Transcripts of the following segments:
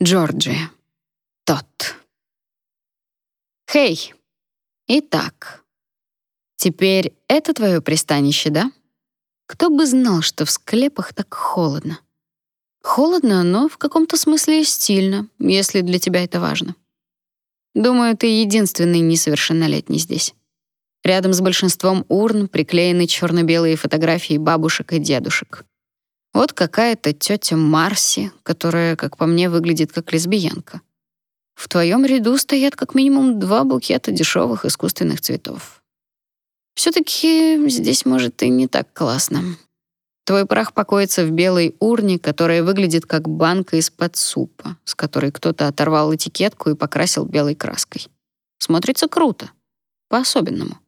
Джорджия. Тот. Хей. Итак. Теперь это твое пристанище, да? Кто бы знал, что в склепах так холодно. Холодно, но в каком-то смысле стильно, если для тебя это важно. Думаю, ты единственный несовершеннолетний здесь. Рядом с большинством урн приклеены черно-белые фотографии бабушек и дедушек. Вот какая-то тетя Марси, которая, как по мне, выглядит как лесбиянка. В твоем ряду стоят как минимум два букета дешевых искусственных цветов. все таки здесь, может, и не так классно. Твой прах покоится в белой урне, которая выглядит как банка из-под супа, с которой кто-то оторвал этикетку и покрасил белой краской. Смотрится круто. По-особенному.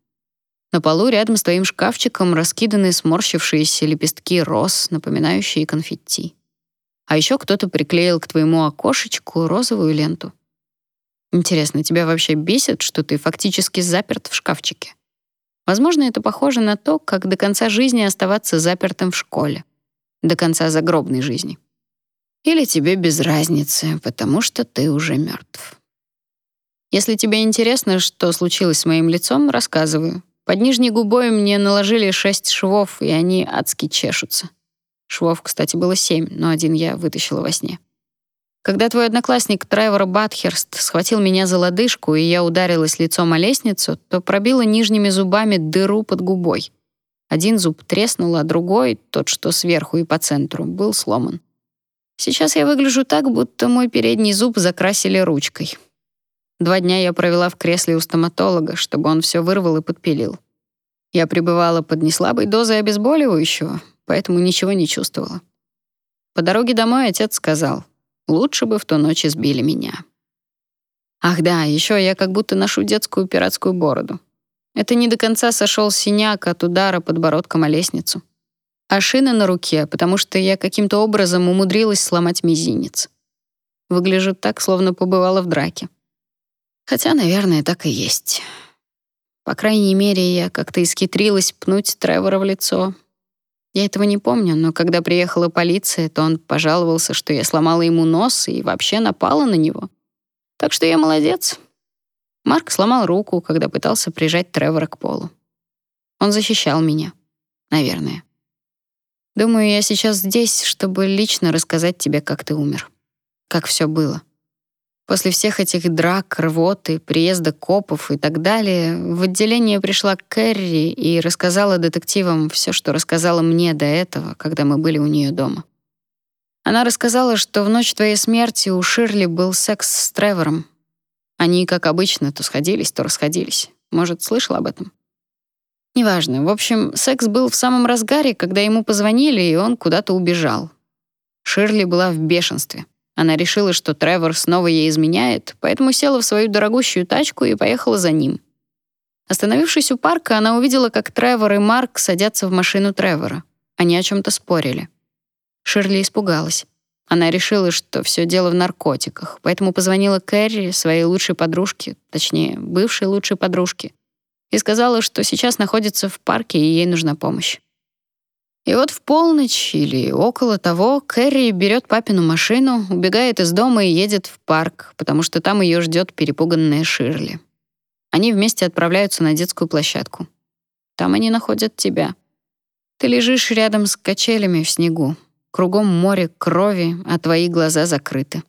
На полу рядом с твоим шкафчиком раскиданы сморщившиеся лепестки роз, напоминающие конфетти. А еще кто-то приклеил к твоему окошечку розовую ленту. Интересно, тебя вообще бесит, что ты фактически заперт в шкафчике? Возможно, это похоже на то, как до конца жизни оставаться запертым в школе. До конца загробной жизни. Или тебе без разницы, потому что ты уже мертв. Если тебе интересно, что случилось с моим лицом, рассказываю. Под нижней губой мне наложили шесть швов, и они адски чешутся. Швов, кстати, было семь, но один я вытащила во сне. Когда твой одноклассник Тревор Батхерст схватил меня за лодыжку, и я ударилась лицом о лестницу, то пробила нижними зубами дыру под губой. Один зуб треснул, а другой, тот, что сверху и по центру, был сломан. Сейчас я выгляжу так, будто мой передний зуб закрасили ручкой. Два дня я провела в кресле у стоматолога, чтобы он все вырвал и подпилил. Я пребывала под неслабой дозой обезболивающего, поэтому ничего не чувствовала. По дороге домой отец сказал, лучше бы в ту ночь избили меня. Ах да, еще я как будто ношу детскую пиратскую бороду. Это не до конца сошел синяк от удара подбородком о лестницу. А шина на руке, потому что я каким-то образом умудрилась сломать мизинец. Выгляжу так, словно побывала в драке. Хотя, наверное, так и есть. По крайней мере, я как-то исхитрилась пнуть Тревора в лицо. Я этого не помню, но когда приехала полиция, то он пожаловался, что я сломала ему нос и вообще напала на него. Так что я молодец. Марк сломал руку, когда пытался прижать Тревора к полу. Он защищал меня, наверное. Думаю, я сейчас здесь, чтобы лично рассказать тебе, как ты умер. Как все было. После всех этих драк, рвоты, приезда копов и так далее, в отделение пришла Кэрри и рассказала детективам все, что рассказала мне до этого, когда мы были у нее дома. Она рассказала, что в ночь твоей смерти у Ширли был секс с Тревором. Они, как обычно, то сходились, то расходились. Может, слышал об этом? Неважно. В общем, секс был в самом разгаре, когда ему позвонили, и он куда-то убежал. Ширли была в бешенстве. Она решила, что Тревор снова ей изменяет, поэтому села в свою дорогущую тачку и поехала за ним. Остановившись у парка, она увидела, как Тревор и Марк садятся в машину Тревора. Они о чем то спорили. Ширли испугалась. Она решила, что все дело в наркотиках, поэтому позвонила Кэрри, своей лучшей подружке, точнее, бывшей лучшей подружке, и сказала, что сейчас находится в парке и ей нужна помощь. И вот в полночь или около того Кэрри берет папину машину, убегает из дома и едет в парк, потому что там ее ждет перепуганная Ширли. Они вместе отправляются на детскую площадку. Там они находят тебя. Ты лежишь рядом с качелями в снегу. Кругом море крови, а твои глаза закрыты.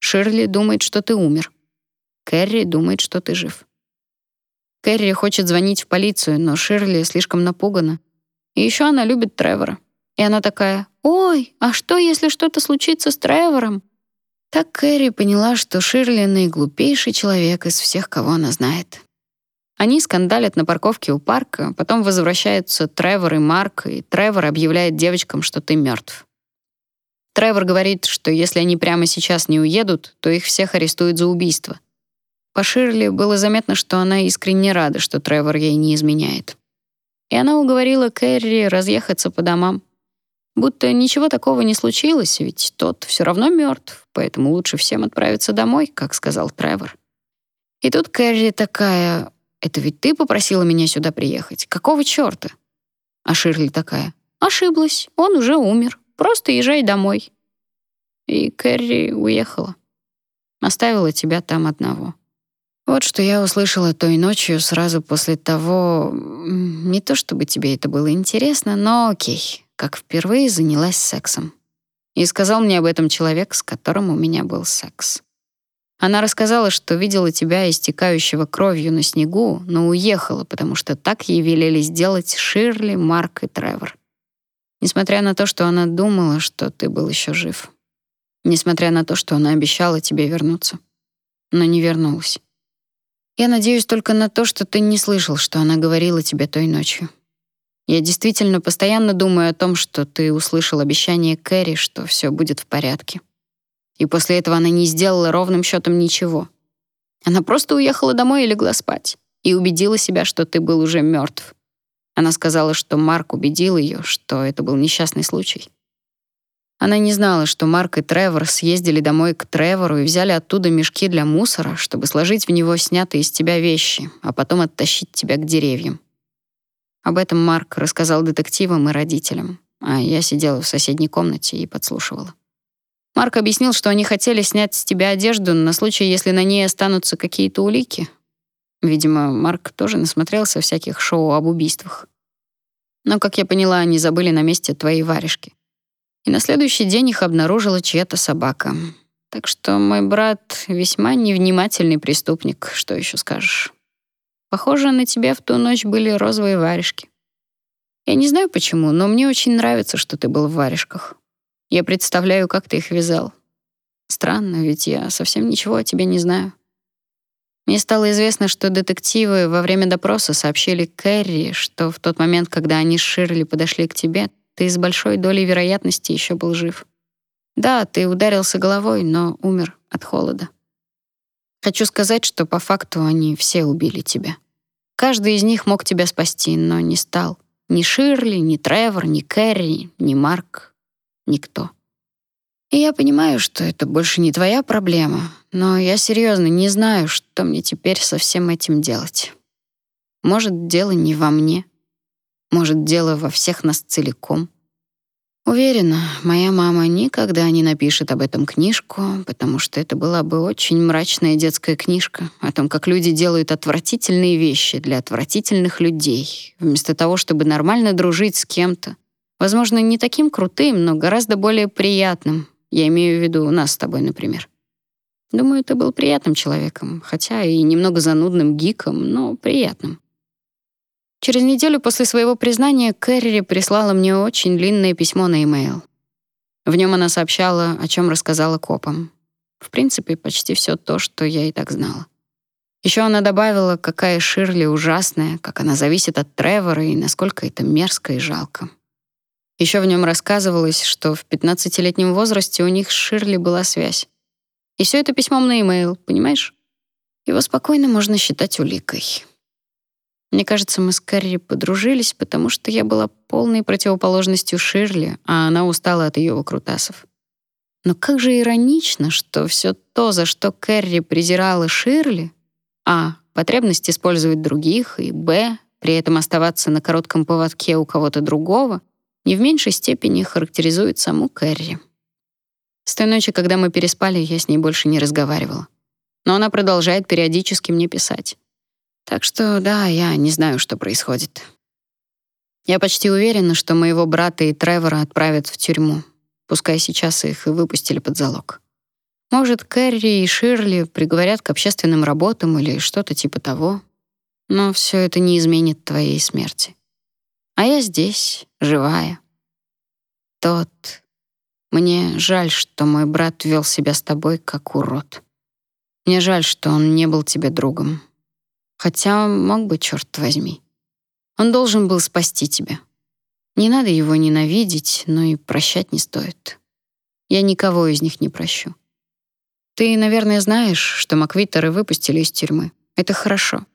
Ширли думает, что ты умер. Кэрри думает, что ты жив. Кэрри хочет звонить в полицию, но Ширли слишком напугана — и еще она любит Тревора. И она такая, «Ой, а что, если что-то случится с Тревором?» Так Кэрри поняла, что Ширли наиглупейший человек из всех, кого она знает. Они скандалят на парковке у парка, потом возвращаются Тревор и Марк, и Тревор объявляет девочкам, что ты мертв. Тревор говорит, что если они прямо сейчас не уедут, то их всех арестуют за убийство. По Ширли было заметно, что она искренне рада, что Тревор ей не изменяет и она уговорила Кэрри разъехаться по домам. Будто ничего такого не случилось, ведь тот все равно мертв, поэтому лучше всем отправиться домой, как сказал Тревор. И тут Кэрри такая, «Это ведь ты попросила меня сюда приехать. Какого чёрта?» А Ширли такая, «Ошиблась, он уже умер. Просто езжай домой». И Кэрри уехала. Оставила тебя там одного. Вот что я услышала той ночью сразу после того... Не то чтобы тебе это было интересно, но окей, как впервые занялась сексом. И сказал мне об этом человек, с которым у меня был секс. Она рассказала, что видела тебя истекающего кровью на снегу, но уехала, потому что так ей велели сделать Ширли, Марк и Тревор. Несмотря на то, что она думала, что ты был еще жив. Несмотря на то, что она обещала тебе вернуться. Но не вернулась. Я надеюсь только на то, что ты не слышал, что она говорила тебе той ночью. Я действительно постоянно думаю о том, что ты услышал обещание Кэрри, что все будет в порядке. И после этого она не сделала ровным счетом ничего. Она просто уехала домой и легла спать. И убедила себя, что ты был уже мертв. Она сказала, что Марк убедил ее, что это был несчастный случай. Она не знала, что Марк и Тревор съездили домой к Тревору и взяли оттуда мешки для мусора, чтобы сложить в него снятые из тебя вещи, а потом оттащить тебя к деревьям. Об этом Марк рассказал детективам и родителям, а я сидела в соседней комнате и подслушивала. Марк объяснил, что они хотели снять с тебя одежду на случай, если на ней останутся какие-то улики. Видимо, Марк тоже насмотрелся всяких шоу об убийствах. Но, как я поняла, они забыли на месте твоей варежки. И на следующий день их обнаружила чья-то собака. Так что мой брат весьма невнимательный преступник, что еще скажешь. Похоже, на тебе в ту ночь были розовые варежки. Я не знаю почему, но мне очень нравится, что ты был в варежках. Я представляю, как ты их вязал. Странно, ведь я совсем ничего о тебе не знаю. Мне стало известно, что детективы во время допроса сообщили Кэрри, что в тот момент, когда они с Ширли подошли к тебе, ты с большой долей вероятности еще был жив. Да, ты ударился головой, но умер от холода. Хочу сказать, что по факту они все убили тебя. Каждый из них мог тебя спасти, но не стал. Ни Ширли, ни Тревор, ни Кэрри, ни Марк, никто. И я понимаю, что это больше не твоя проблема, но я серьезно не знаю, что мне теперь со всем этим делать. Может, дело не во мне. Может, дело во всех нас целиком. Уверена, моя мама никогда не напишет об этом книжку, потому что это была бы очень мрачная детская книжка о том, как люди делают отвратительные вещи для отвратительных людей, вместо того, чтобы нормально дружить с кем-то, Возможно, не таким крутым, но гораздо более приятным. Я имею в виду нас с тобой, например. Думаю, ты был приятным человеком, хотя и немного занудным гиком, но приятным. Через неделю после своего признания Кэрри прислала мне очень длинное письмо на e-mail. В нем она сообщала, о чем рассказала копам. В принципе, почти все то, что я и так знала. Еще она добавила, какая Ширли ужасная, как она зависит от Тревора и насколько это мерзко и жалко. Еще в нем рассказывалось, что в 15-летнем возрасте у них с Ширли была связь. И все это письмом на e-mail, понимаешь? Его спокойно можно считать уликой. Мне кажется, мы с Кэрри подружились, потому что я была полной противоположностью Ширли, а она устала от ее выкрутасов. Но как же иронично, что все то, за что Кэрри презирала Ширли, а. потребность использовать других, и б. при этом оставаться на коротком поводке у кого-то другого, не в меньшей степени характеризует саму Кэрри. С той ночи, когда мы переспали, я с ней больше не разговаривала. Но она продолжает периодически мне писать. Так что да, я не знаю, что происходит. Я почти уверена, что моего брата и Тревора отправят в тюрьму. Пускай сейчас их и выпустили под залог. Может, Кэрри и Ширли приговорят к общественным работам или что-то типа того. Но все это не изменит твоей смерти. А я здесь, живая. Тот. Мне жаль, что мой брат вел себя с тобой как урод. Мне жаль, что он не был тебе другом. Хотя мог бы, черт возьми. Он должен был спасти тебя. Не надо его ненавидеть, но и прощать не стоит. Я никого из них не прощу. Ты, наверное, знаешь, что Маквиттеры выпустили из тюрьмы. Это хорошо.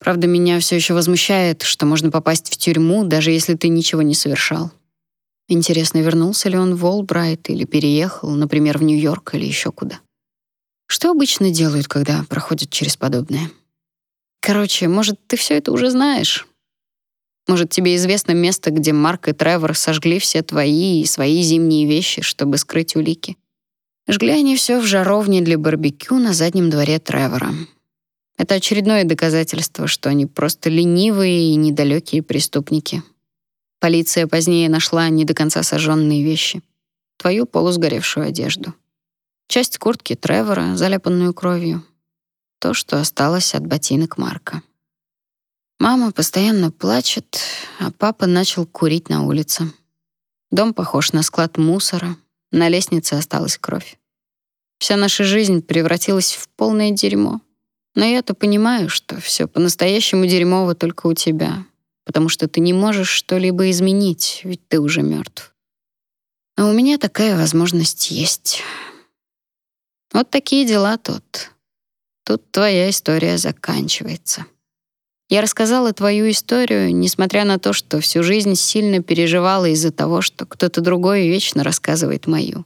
Правда, меня все еще возмущает, что можно попасть в тюрьму, даже если ты ничего не совершал. Интересно, вернулся ли он в Олбрайт или переехал, например, в Нью-Йорк или еще куда. Что обычно делают, когда проходят через подобное? Короче, может, ты все это уже знаешь? Может, тебе известно место, где Марк и Тревор сожгли все твои и свои зимние вещи, чтобы скрыть улики? Жгли они все в жаровне для барбекю на заднем дворе Тревора. Это очередное доказательство, что они просто ленивые и недалекие преступники. Полиция позднее нашла не до конца сожженные вещи. Твою полусгоревшую одежду. Часть куртки Тревора, заляпанную кровью. То, что осталось от ботинок Марка. Мама постоянно плачет, а папа начал курить на улице. Дом похож на склад мусора, на лестнице осталась кровь. Вся наша жизнь превратилась в полное дерьмо. Но я-то понимаю, что все по-настоящему дерьмово только у тебя, потому что ты не можешь что-либо изменить, ведь ты уже мертв. А у меня такая возможность есть. Вот такие дела тут. Тут твоя история заканчивается. Я рассказала твою историю, несмотря на то, что всю жизнь сильно переживала из-за того, что кто-то другой вечно рассказывает мою.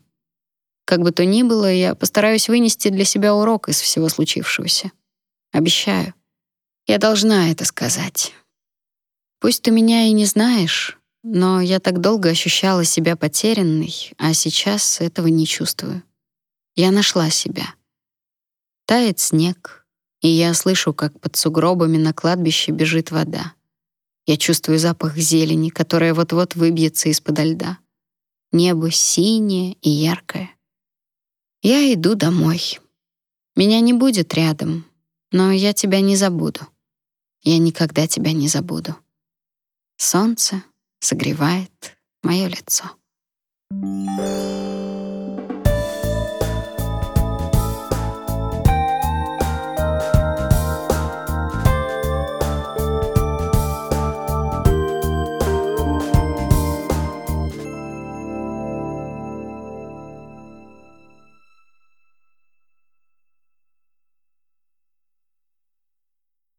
Как бы то ни было, я постараюсь вынести для себя урок из всего случившегося. Обещаю. Я должна это сказать. Пусть ты меня и не знаешь, но я так долго ощущала себя потерянной, а сейчас этого не чувствую. Я нашла себя. Тает снег, и я слышу, как под сугробами на кладбище бежит вода. Я чувствую запах зелени, которая вот-вот выбьется из-под льда. Небо синее и яркое. Я иду домой. Меня не будет рядом, но я тебя не забуду. Я никогда тебя не забуду. Солнце согревает мое лицо. Thank you.